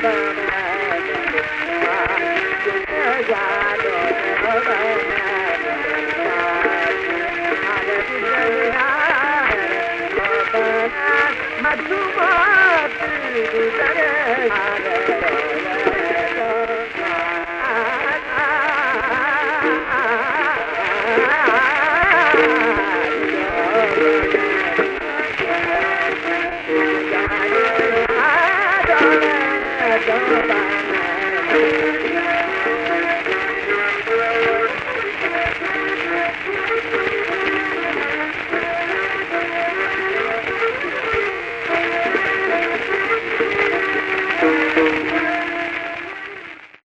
Bye-bye. Shabbat.